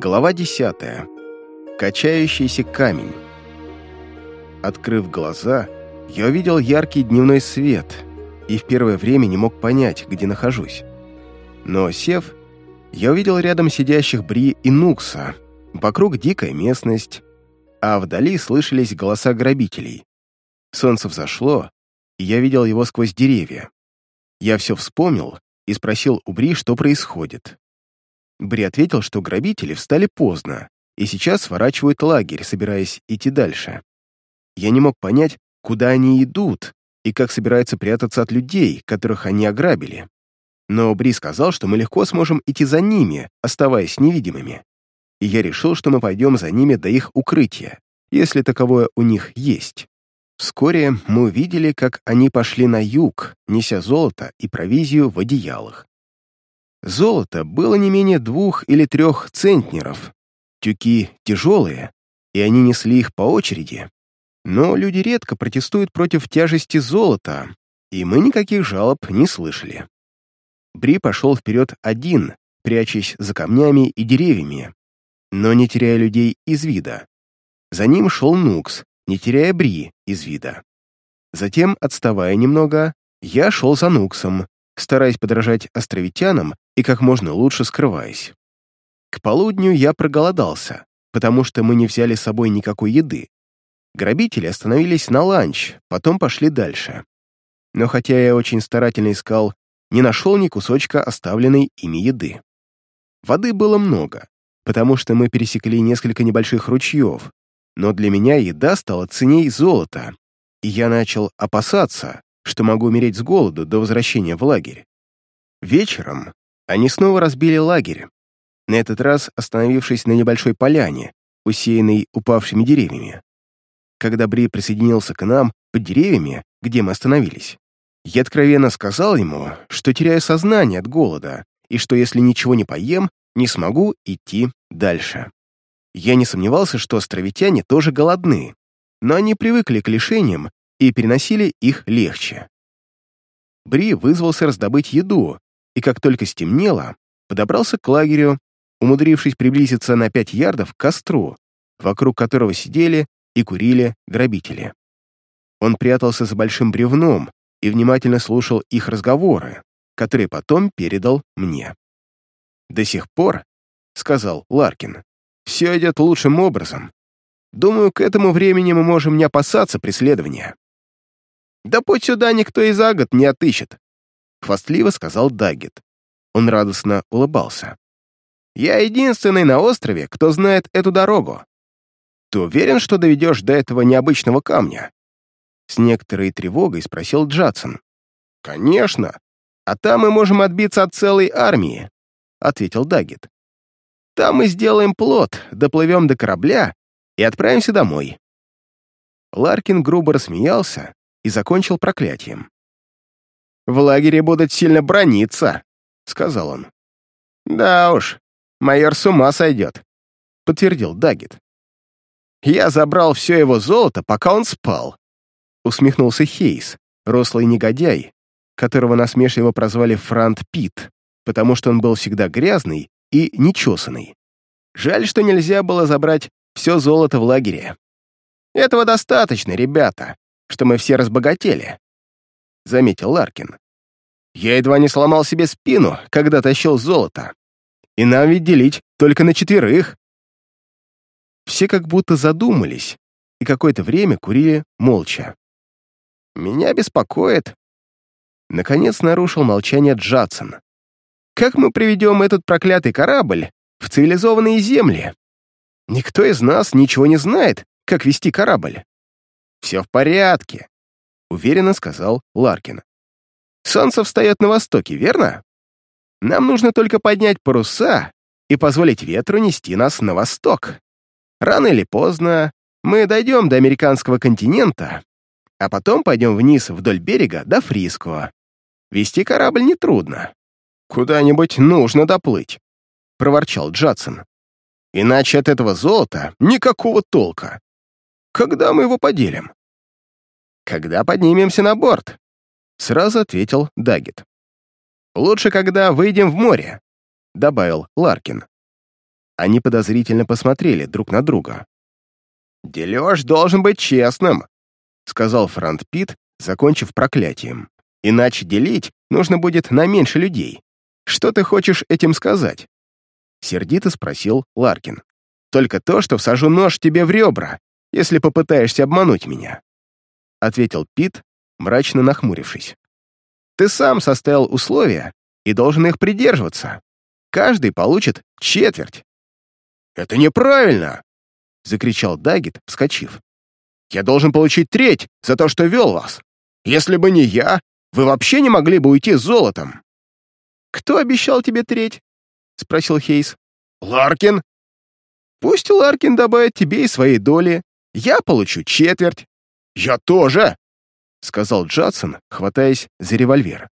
Глава 10. Качающийся камень. Открыв глаза, я увидел яркий дневной свет и в первое время не мог понять, где нахожусь. Но, сев, я увидел рядом сидящих Бри и Нукса, вокруг дикая местность, а вдали слышались голоса грабителей. Солнце взошло, и я видел его сквозь деревья. Я все вспомнил и спросил у Бри, что происходит. Бри ответил, что грабители встали поздно и сейчас сворачивают лагерь, собираясь идти дальше. Я не мог понять, куда они идут и как собираются прятаться от людей, которых они ограбили. Но Бри сказал, что мы легко сможем идти за ними, оставаясь невидимыми. И я решил, что мы пойдем за ними до их укрытия, если таковое у них есть. Вскоре мы увидели, как они пошли на юг, неся золото и провизию в одеялах. Золото было не менее двух или трех центнеров. Тюки тяжелые, и они несли их по очереди. Но люди редко протестуют против тяжести золота, и мы никаких жалоб не слышали. Бри пошел вперед один, прячась за камнями и деревьями, но не теряя людей из вида. За ним шел Нукс, не теряя Бри из вида. Затем, отставая немного, я шел за Нуксом, стараясь подражать островитянам и как можно лучше скрываясь. К полудню я проголодался, потому что мы не взяли с собой никакой еды. Грабители остановились на ланч, потом пошли дальше. Но хотя я очень старательно искал, не нашел ни кусочка оставленной ими еды. Воды было много, потому что мы пересекли несколько небольших ручьев, но для меня еда стала ценней золота, и я начал опасаться, что могу умереть с голоду до возвращения в лагерь. Вечером они снова разбили лагерь, на этот раз остановившись на небольшой поляне, усеянной упавшими деревьями. Когда Бри присоединился к нам под деревьями, где мы остановились, я откровенно сказал ему, что теряю сознание от голода и что если ничего не поем, не смогу идти дальше. Я не сомневался, что островитяне тоже голодны, но они привыкли к лишениям и переносили их легче. Бри вызвался раздобыть еду, и как только стемнело, подобрался к лагерю, умудрившись приблизиться на пять ярдов к костру, вокруг которого сидели и курили грабители. Он прятался за большим бревном и внимательно слушал их разговоры, которые потом передал мне. «До сих пор, — сказал Ларкин, — все идет лучшим образом. Думаю, к этому времени мы можем не опасаться преследования». «Да путь сюда никто и за год не отыщет», — хвастливо сказал Даггет. Он радостно улыбался. «Я единственный на острове, кто знает эту дорогу. Ты уверен, что доведешь до этого необычного камня?» С некоторой тревогой спросил Джадсон. «Конечно. А там мы можем отбиться от целой армии», — ответил Даггет. «Там мы сделаем плот, доплывем до корабля и отправимся домой». Ларкин грубо рассмеялся и закончил проклятием. «В лагере будут сильно брониться», — сказал он. «Да уж, майор с ума сойдет», — подтвердил Даггет. «Я забрал все его золото, пока он спал», — усмехнулся Хейс, рослый негодяй, которого насмешливо прозвали Франт Пит, потому что он был всегда грязный и нечесанный. Жаль, что нельзя было забрать все золото в лагере. Этого достаточно, ребята, что мы все разбогатели», — заметил Ларкин. «Я едва не сломал себе спину, когда тащил золото. И нам ведь делить только на четверых». Все как будто задумались и какое-то время курили молча. «Меня беспокоит...» Наконец нарушил молчание Джадсон. «Как мы приведем этот проклятый корабль в цивилизованные земли? Никто из нас ничего не знает, как вести корабль. «Все в порядке», — уверенно сказал Ларкин. «Солнце встает на востоке, верно? Нам нужно только поднять паруса и позволить ветру нести нас на восток. Рано или поздно мы дойдем до американского континента, а потом пойдем вниз вдоль берега до Фриско. Вести корабль нетрудно. Куда-нибудь нужно доплыть», — проворчал Джадсон. «Иначе от этого золота никакого толка. Когда мы его поделим?» «Когда поднимемся на борт», — сразу ответил Даггет. «Лучше, когда выйдем в море», — добавил Ларкин. Они подозрительно посмотрели друг на друга. «Дележ должен быть честным», — сказал Франт Пит, закончив проклятием. «Иначе делить нужно будет на меньше людей. Что ты хочешь этим сказать?» Сердито спросил Ларкин. «Только то, что всажу нож тебе в ребра, если попытаешься обмануть меня», — ответил Пит, мрачно нахмурившись. «Ты сам составил условия и должен их придерживаться. Каждый получит четверть». «Это неправильно!» — закричал Дагит, вскочив. «Я должен получить треть за то, что вел вас. Если бы не я, вы вообще не могли бы уйти с золотом». «Кто обещал тебе треть?» — спросил Хейс. «Ларкин». «Пусть Ларкин добавит тебе и своей доли. Я получу четверть». «Я тоже!» — сказал Джадсон, хватаясь за револьвер.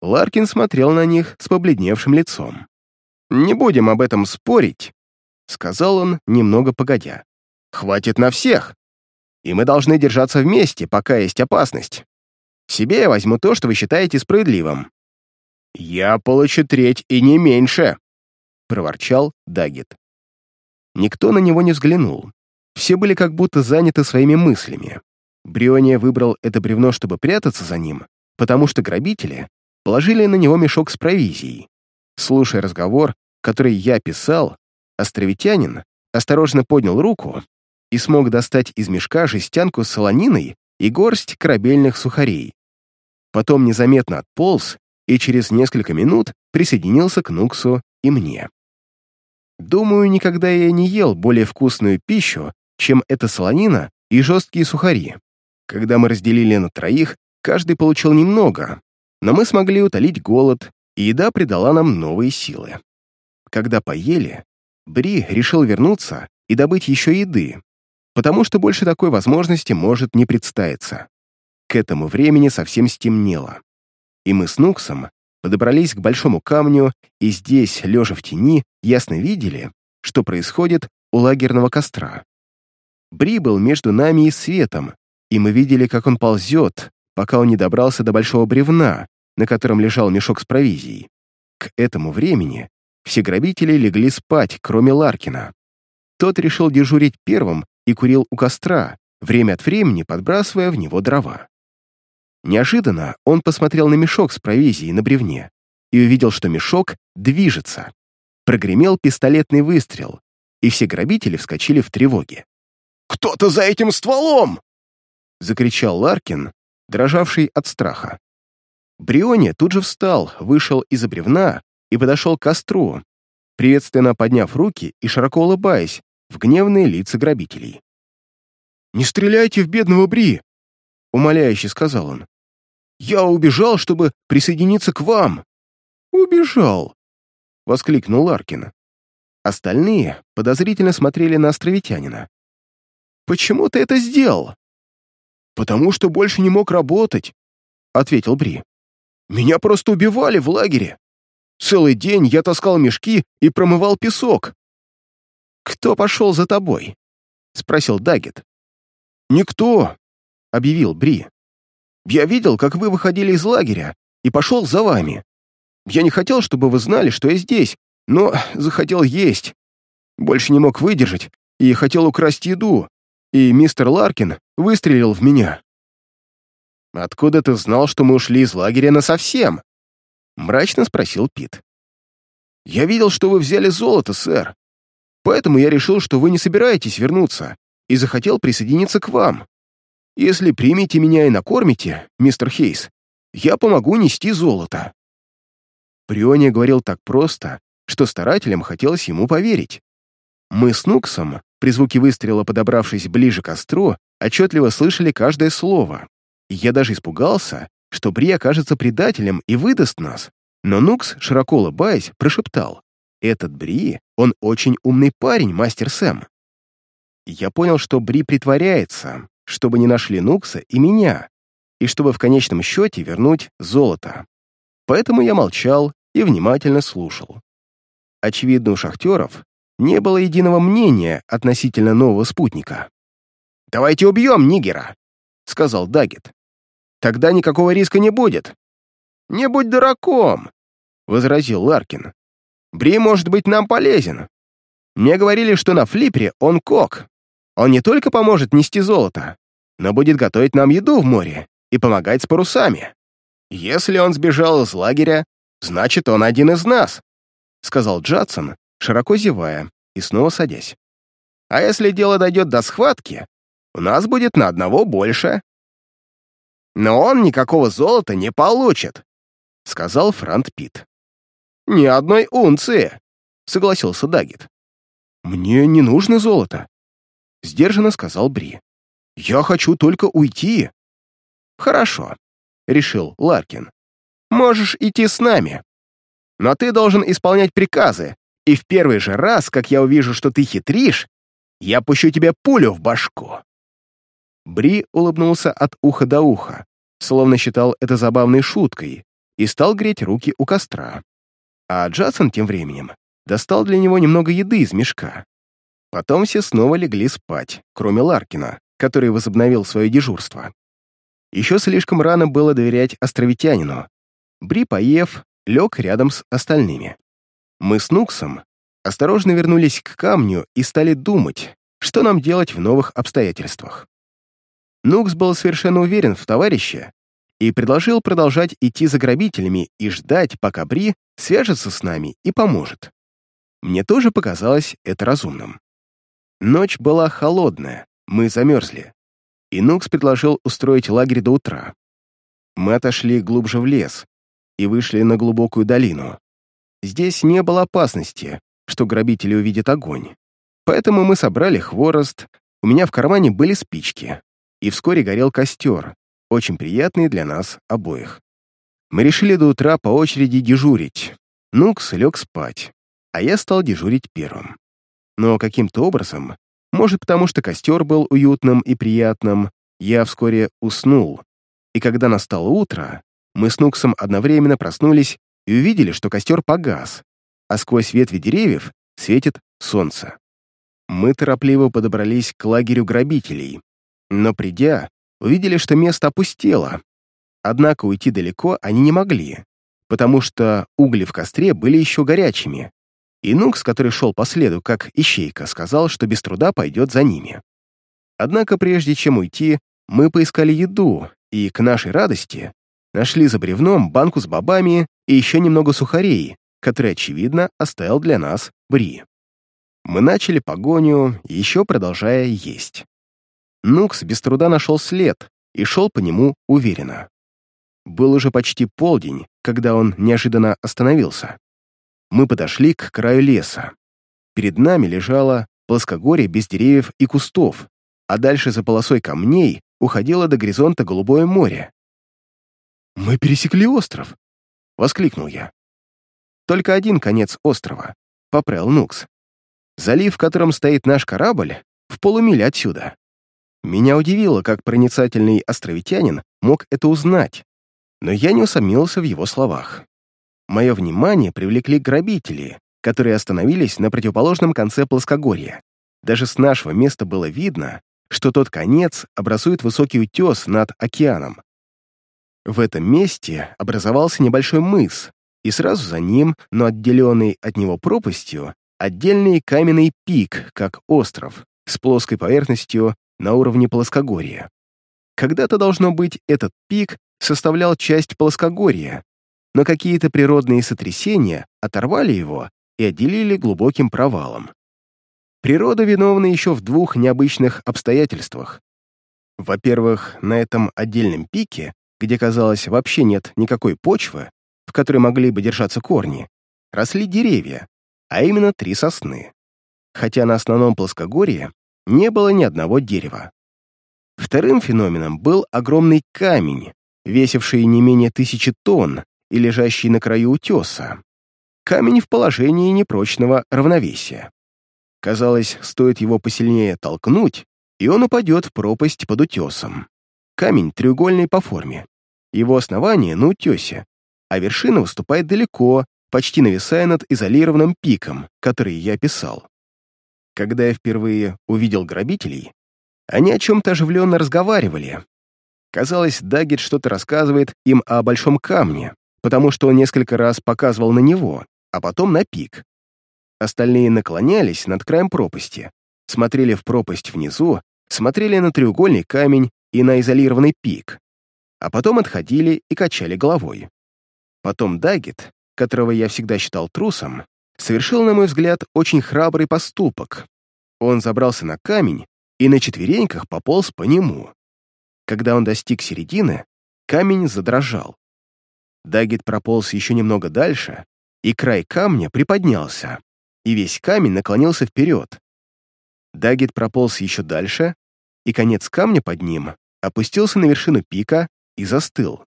Ларкин смотрел на них с побледневшим лицом. «Не будем об этом спорить», — сказал он, немного погодя. «Хватит на всех, и мы должны держаться вместе, пока есть опасность. Себе я возьму то, что вы считаете справедливым». «Я получу треть и не меньше», — проворчал Дагет. Никто на него не взглянул. Все были как будто заняты своими мыслями. Бриония выбрал это бревно, чтобы прятаться за ним, потому что грабители положили на него мешок с провизией. Слушая разговор, который я писал, островитянин осторожно поднял руку и смог достать из мешка жестянку с солониной и горсть корабельных сухарей. Потом незаметно отполз и через несколько минут присоединился к Нуксу и мне. Думаю, никогда я не ел более вкусную пищу, чем эта солонина и жесткие сухари. Когда мы разделили на троих, каждый получил немного, но мы смогли утолить голод, и еда придала нам новые силы. Когда поели, Бри решил вернуться и добыть еще еды, потому что больше такой возможности может не представиться. К этому времени совсем стемнело, и мы с Нуксом подобрались к большому камню, и здесь, лежа в тени, ясно видели, что происходит у лагерного костра. Бри был между нами и светом, и мы видели, как он ползет, пока он не добрался до большого бревна, на котором лежал мешок с провизией. К этому времени все грабители легли спать, кроме Ларкина. Тот решил дежурить первым и курил у костра, время от времени подбрасывая в него дрова. Неожиданно он посмотрел на мешок с провизией на бревне и увидел, что мешок движется. Прогремел пистолетный выстрел, и все грабители вскочили в тревоге. «Кто-то за этим стволом!» — закричал Ларкин, дрожавший от страха. Бриони тут же встал, вышел из-за бревна и подошел к костру, приветственно подняв руки и широко улыбаясь в гневные лица грабителей. «Не стреляйте в бедного Бри!» — умоляюще сказал он. «Я убежал, чтобы присоединиться к вам!» «Убежал!» — воскликнул Ларкин. Остальные подозрительно смотрели на островитянина. «Почему ты это сделал?» «Потому что больше не мог работать», — ответил Бри. «Меня просто убивали в лагере. Целый день я таскал мешки и промывал песок». «Кто пошел за тобой?» — спросил Дагет. «Никто», — объявил Бри. «Я видел, как вы выходили из лагеря, и пошел за вами. Я не хотел, чтобы вы знали, что я здесь, но захотел есть. Больше не мог выдержать и хотел украсть еду, и мистер Ларкин выстрелил в меня. «Откуда ты знал, что мы ушли из лагеря насовсем?» — мрачно спросил Пит. «Я видел, что вы взяли золото, сэр. Поэтому я решил, что вы не собираетесь вернуться, и захотел присоединиться к вам. Если примете меня и накормите, мистер Хейс, я помогу нести золото». Приония говорил так просто, что старателям хотелось ему поверить. Мы с Нуксом, при звуке выстрела подобравшись ближе к костру, отчетливо слышали каждое слово. Я даже испугался, что Бри окажется предателем и выдаст нас. Но Нукс, широко улыбаясь, прошептал. «Этот Бри, он очень умный парень, мастер Сэм». Я понял, что Бри притворяется, чтобы не нашли Нукса и меня, и чтобы в конечном счете вернуть золото. Поэтому я молчал и внимательно слушал. Очевидно, у шахтеров не было единого мнения относительно нового спутника. «Давайте убьем Нигера», — сказал Дагет. «Тогда никакого риска не будет». «Не будь дураком», — возразил Ларкин. Бри может быть нам полезен. Мне говорили, что на флипере он кок. Он не только поможет нести золото, но будет готовить нам еду в море и помогать с парусами. Если он сбежал из лагеря, значит, он один из нас», — сказал Джадсон, широко зевая и снова садясь. «А если дело дойдет до схватки, у нас будет на одного больше». «Но он никакого золота не получит», — сказал Франт Пит. «Ни одной унции», — согласился Дагит. «Мне не нужно золото», — сдержанно сказал Бри. «Я хочу только уйти». «Хорошо», — решил Ларкин. «Можешь идти с нами. Но ты должен исполнять приказы, и в первый же раз, как я увижу, что ты хитришь, я пущу тебе пулю в башку». Бри улыбнулся от уха до уха, словно считал это забавной шуткой, и стал греть руки у костра. А Джадсон тем временем достал для него немного еды из мешка. Потом все снова легли спать, кроме Ларкина, который возобновил свое дежурство. Еще слишком рано было доверять островитянину. Бри, поев, лег рядом с остальными. Мы с Нуксом осторожно вернулись к камню и стали думать, что нам делать в новых обстоятельствах. Нукс был совершенно уверен в товарище и предложил продолжать идти за грабителями и ждать, пока Бри свяжется с нами и поможет. Мне тоже показалось это разумным. Ночь была холодная, мы замерзли, и Нукс предложил устроить лагерь до утра. Мы отошли глубже в лес и вышли на глубокую долину. Здесь не было опасности, что грабители увидят огонь. Поэтому мы собрали хворост, у меня в кармане были спички, и вскоре горел костер, очень приятный для нас обоих. Мы решили до утра по очереди дежурить. Нукс лег спать, а я стал дежурить первым. Но каким-то образом, может потому что костер был уютным и приятным, я вскоре уснул, и когда настало утро, мы с Нуксом одновременно проснулись и увидели, что костер погас, а сквозь ветви деревьев светит солнце. Мы торопливо подобрались к лагерю грабителей, но придя, увидели, что место опустело. Однако уйти далеко они не могли, потому что угли в костре были еще горячими, и Нукс, который шел по следу, как ищейка, сказал, что без труда пойдет за ними. Однако прежде чем уйти, мы поискали еду, и, к нашей радости, нашли за бревном банку с бобами и еще немного сухарей, которые, очевидно, оставил для нас Бри. Мы начали погоню, еще продолжая есть. Нукс без труда нашел след и шел по нему уверенно. Был уже почти полдень, когда он неожиданно остановился мы подошли к краю леса. Перед нами лежало плоскогорье без деревьев и кустов, а дальше за полосой камней уходило до горизонта голубое море. «Мы пересекли остров!» — воскликнул я. «Только один конец острова», — попрел Нукс. «Залив, в котором стоит наш корабль, в полумиле отсюда». Меня удивило, как проницательный островитянин мог это узнать, но я не усомнился в его словах мое внимание привлекли грабители, которые остановились на противоположном конце плоскогорья. Даже с нашего места было видно, что тот конец образует высокий утес над океаном. В этом месте образовался небольшой мыс, и сразу за ним, но отделенный от него пропастью, отдельный каменный пик, как остров, с плоской поверхностью на уровне плоскогорья. Когда-то, должно быть, этот пик составлял часть плоскогорья, но какие-то природные сотрясения оторвали его и отделили глубоким провалом. Природа виновна еще в двух необычных обстоятельствах. Во-первых, на этом отдельном пике, где, казалось, вообще нет никакой почвы, в которой могли бы держаться корни, росли деревья, а именно три сосны. Хотя на основном плоскогорье не было ни одного дерева. Вторым феноменом был огромный камень, весивший не менее тысячи тонн, и лежащий на краю утеса. Камень в положении непрочного равновесия. Казалось, стоит его посильнее толкнуть, и он упадет в пропасть под утесом. Камень треугольный по форме. Его основание на утесе, а вершина выступает далеко, почти нависая над изолированным пиком, который я описал. Когда я впервые увидел грабителей, они о чем-то оживленно разговаривали. Казалось, Даггет что-то рассказывает им о большом камне, потому что он несколько раз показывал на него, а потом на пик. Остальные наклонялись над краем пропасти, смотрели в пропасть внизу, смотрели на треугольный камень и на изолированный пик, а потом отходили и качали головой. Потом Дагет, которого я всегда считал трусом, совершил, на мой взгляд, очень храбрый поступок. Он забрался на камень и на четвереньках пополз по нему. Когда он достиг середины, камень задрожал. Дагет прополз еще немного дальше, и край камня приподнялся, и весь камень наклонился вперед. Дагет прополз еще дальше, и конец камня под ним опустился на вершину пика и застыл.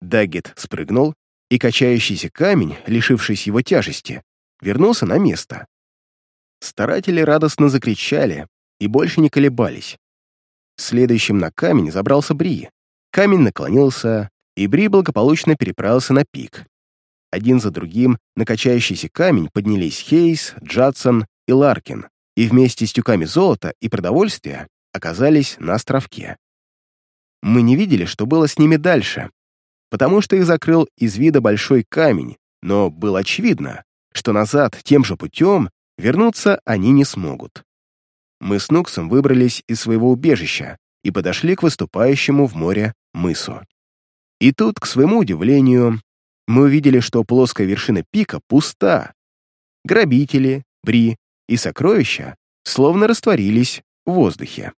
Дагет спрыгнул, и качающийся камень, лишившись его тяжести, вернулся на место. Старатели радостно закричали и больше не колебались. Следующим на камень забрался Бри. Камень наклонился, и Бри благополучно переправился на пик. Один за другим на качающийся камень поднялись Хейс, Джадсон и Ларкин, и вместе с тюками золота и продовольствия оказались на островке. Мы не видели, что было с ними дальше, потому что их закрыл из вида большой камень, но было очевидно, что назад тем же путем вернуться они не смогут. Мы с Нуксом выбрались из своего убежища и подошли к выступающему в море мысу. И тут, к своему удивлению, мы увидели, что плоская вершина пика пуста. Грабители, бри и сокровища словно растворились в воздухе.